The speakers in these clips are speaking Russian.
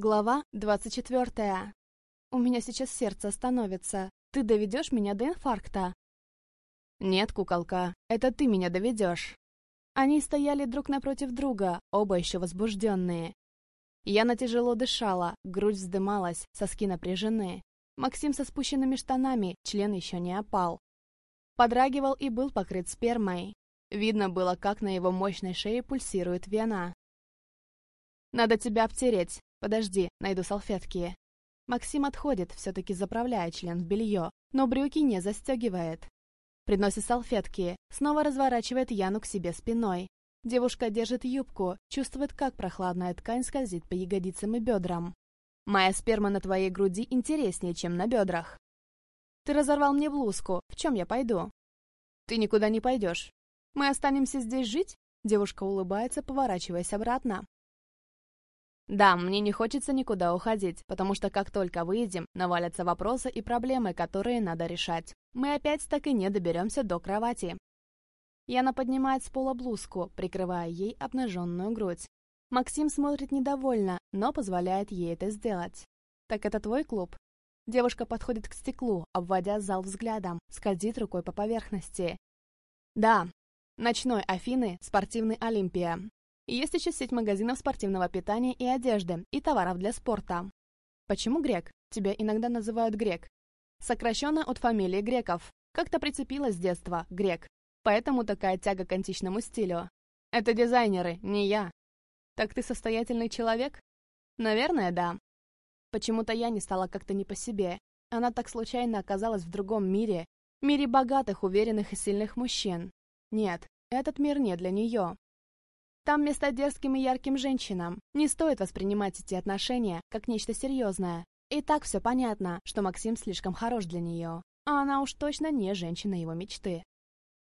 Глава двадцать четвертая. У меня сейчас сердце остановится. Ты доведешь меня до инфаркта? Нет, куколка, это ты меня доведешь. Они стояли друг напротив друга, оба еще возбужденные. Яна тяжело дышала, грудь вздымалась, соски напряжены. Максим со спущенными штанами, член еще не опал. Подрагивал и был покрыт спермой. Видно было, как на его мощной шее пульсирует вена. «Надо тебя обтереть», «Подожди, найду салфетки». Максим отходит, все-таки заправляя член в белье, но брюки не застегивает. Приносит салфетки, снова разворачивает Яну к себе спиной. Девушка держит юбку, чувствует, как прохладная ткань скользит по ягодицам и бедрам. «Моя сперма на твоей груди интереснее, чем на бедрах». «Ты разорвал мне блузку, в чем я пойду?» «Ты никуда не пойдешь. Мы останемся здесь жить?» Девушка улыбается, поворачиваясь обратно. Да, мне не хочется никуда уходить, потому что как только выйдем, навалятся вопросы и проблемы, которые надо решать. Мы опять так и не доберемся до кровати. Яна поднимает с пола блузку, прикрывая ей обнаженную грудь. Максим смотрит недовольно, но позволяет ей это сделать. «Так это твой клуб?» Девушка подходит к стеклу, обводя зал взглядом, скользит рукой по поверхности. «Да, ночной Афины, спортивный Олимпия. Есть еще сеть магазинов спортивного питания и одежды, и товаров для спорта. Почему грек? Тебя иногда называют грек. Сокращенно от фамилии греков. Как-то прицепилась с детства, грек. Поэтому такая тяга к античному стилю. Это дизайнеры, не я. Так ты состоятельный человек? Наверное, да. Почему-то я не стала как-то не по себе. Она так случайно оказалась в другом мире. Мире богатых, уверенных и сильных мужчин. Нет, этот мир не для нее. Там место дерзким и ярким женщинам. Не стоит воспринимать эти отношения как нечто серьезное. И так все понятно, что Максим слишком хорош для нее. А она уж точно не женщина его мечты.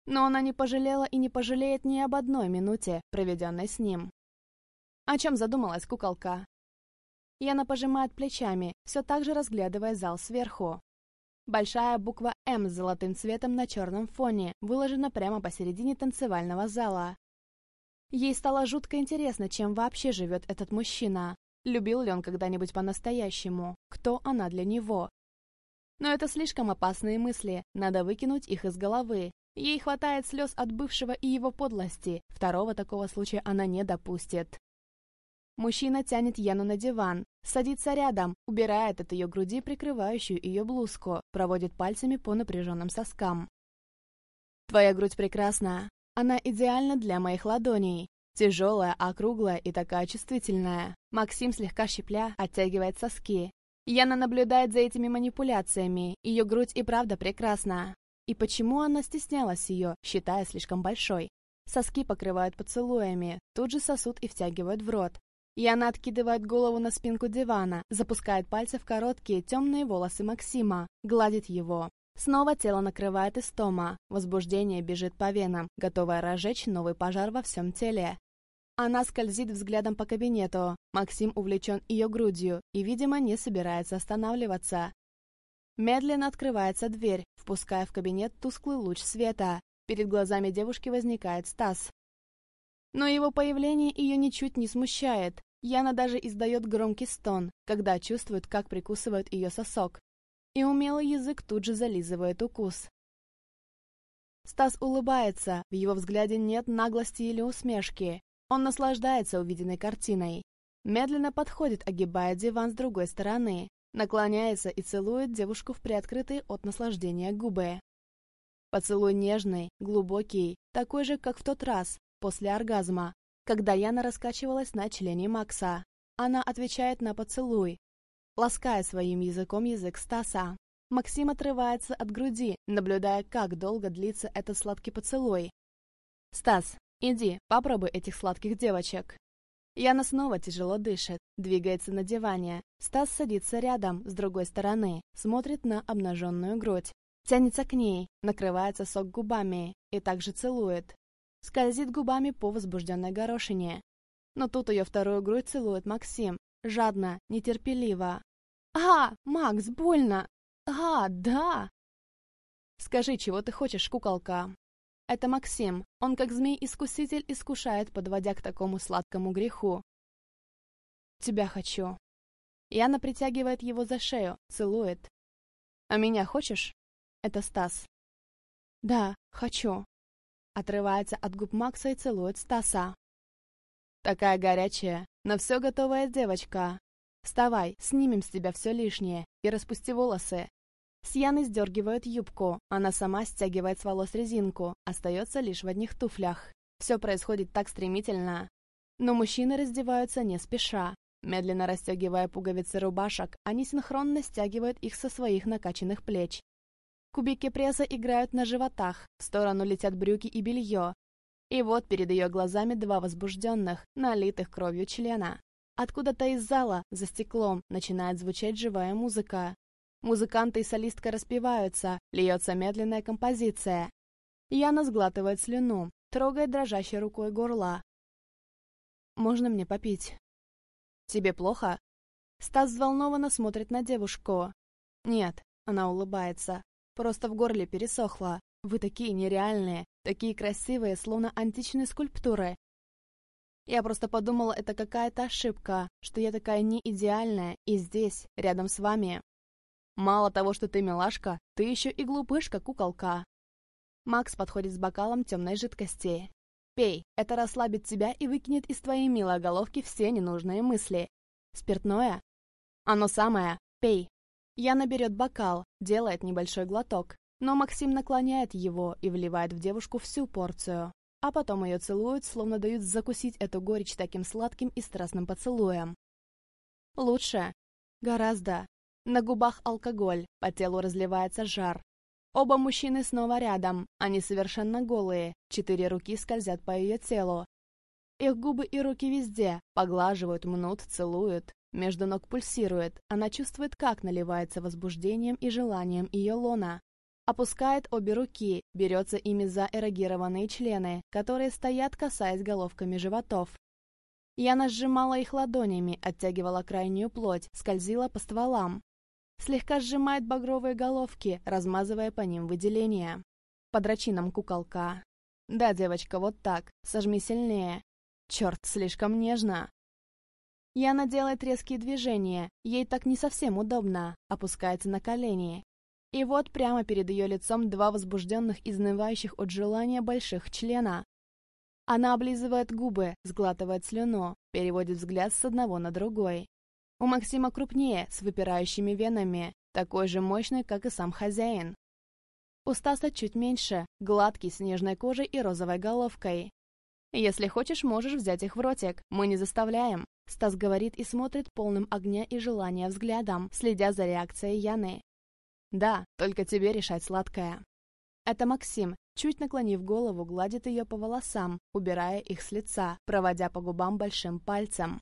Но она не пожалела и не пожалеет ни об одной минуте, проведенной с ним. О чем задумалась куколка? Яна пожимает плечами, все так же разглядывая зал сверху. Большая буква «М» с золотым цветом на черном фоне выложена прямо посередине танцевального зала. Ей стало жутко интересно, чем вообще живет этот мужчина. Любил ли он когда-нибудь по-настоящему? Кто она для него? Но это слишком опасные мысли, надо выкинуть их из головы. Ей хватает слез от бывшего и его подлости. Второго такого случая она не допустит. Мужчина тянет Яну на диван, садится рядом, убирает от ее груди прикрывающую ее блузку, проводит пальцами по напряженным соскам. «Твоя грудь прекрасна. Она идеальна для моих ладоней. Тяжелая, округлая и такая чувствительная. Максим, слегка щепля, оттягивает соски. Яна наблюдает за этими манипуляциями. Ее грудь и правда прекрасна. И почему она стеснялась ее, считая слишком большой? Соски покрывают поцелуями, тут же сосут и втягивают в рот. Яна откидывает голову на спинку дивана, запускает пальцы в короткие темные волосы Максима, гладит его. Снова тело накрывает истома, возбуждение бежит по венам, готовое разжечь новый пожар во всем теле. Она скользит взглядом по кабинету. Максим увлечен ее грудью и, видимо, не собирается останавливаться. Медленно открывается дверь, впуская в кабинет тусклый луч света. Перед глазами девушки возникает Стас. Но его появление ее ничуть не смущает. Яна даже издает громкий стон, когда чувствует, как прикусывает ее сосок и умелый язык тут же зализывает укус. Стас улыбается, в его взгляде нет наглости или усмешки. Он наслаждается увиденной картиной. Медленно подходит, огибая диван с другой стороны, наклоняется и целует девушку в приоткрытые от наслаждения губы. Поцелуй нежный, глубокий, такой же, как в тот раз, после оргазма, когда Яна раскачивалась на члене Макса. Она отвечает на поцелуй, лаская своим языком язык Стаса. Максим отрывается от груди, наблюдая, как долго длится этот сладкий поцелуй. «Стас, иди, попробуй этих сладких девочек». Яна снова тяжело дышит, двигается на диване. Стас садится рядом, с другой стороны, смотрит на обнаженную грудь. Тянется к ней, накрывается сок губами и также целует. Скользит губами по возбужденной горошине. Но тут ее вторую грудь целует Максим, жадно, нетерпеливо. «А, Макс, больно! А, да!» «Скажи, чего ты хочешь, куколка?» Это Максим. Он, как змей-искуситель, искушает, подводя к такому сладкому греху. «Тебя хочу». Яна притягивает его за шею, целует. «А меня хочешь?» Это Стас. «Да, хочу». Отрывается от губ Макса и целует Стаса. «Такая горячая, на все готовая девочка. Вставай, снимем с тебя все лишнее и распусти волосы». С Яной сдергивают юбку, она сама стягивает с волос резинку, остается лишь в одних туфлях. Все происходит так стремительно. Но мужчины раздеваются не спеша. Медленно расстегивая пуговицы рубашек, они синхронно стягивают их со своих накачанных плеч. Кубики пресса играют на животах, в сторону летят брюки и белье. И вот перед ее глазами два возбужденных, налитых кровью члена. Откуда-то из зала, за стеклом, начинает звучать живая музыка. Музыканты и солистка распеваются, льется медленная композиция. Яна сглатывает слюну, трогает дрожащей рукой горла. «Можно мне попить?» «Тебе плохо?» Стас взволнованно смотрит на девушку. «Нет», — она улыбается. «Просто в горле пересохло. Вы такие нереальные, такие красивые, словно античные скульптуры. Я просто подумала, это какая-то ошибка, что я такая не идеальная и здесь, рядом с вами. Мало того, что ты милашка, ты еще и глупышка, куколка. Макс подходит с бокалом темной жидкости. «Пей, это расслабит тебя и выкинет из твоей милой головки все ненужные мысли. Спиртное? Оно самое, пей». Яна берет бокал, делает небольшой глоток, но Максим наклоняет его и вливает в девушку всю порцию, а потом ее целуют, словно дают закусить эту горечь таким сладким и страстным поцелуем. Лучше. Гораздо. На губах алкоголь, по телу разливается жар, Оба мужчины снова рядом, они совершенно голые, четыре руки скользят по ее телу. Их губы и руки везде, поглаживают, мнут, целуют. Между ног пульсирует, она чувствует, как наливается возбуждением и желанием ее лона. Опускает обе руки, берется ими за эрогированные члены, которые стоят, касаясь головками животов. Яна сжимала их ладонями, оттягивала крайнюю плоть, скользила по стволам, Слегка сжимает багровые головки, размазывая по ним выделения. Подрачи нам куколка. Да, девочка, вот так. Сожми сильнее. Черт, слишком нежно. Яна делает резкие движения. Ей так не совсем удобно. Опускается на колени. И вот прямо перед ее лицом два возбужденных, изнывающих от желания больших члена. Она облизывает губы, сглатывает слюну, переводит взгляд с одного на другой. У Максима крупнее, с выпирающими венами, такой же мощный, как и сам хозяин. У Стаса чуть меньше, гладкий, с нежной кожей и розовой головкой. «Если хочешь, можешь взять их в ротик, мы не заставляем», Стас говорит и смотрит полным огня и желания взглядом, следя за реакцией Яны. «Да, только тебе решать сладкое». Это Максим, чуть наклонив голову, гладит ее по волосам, убирая их с лица, проводя по губам большим пальцем.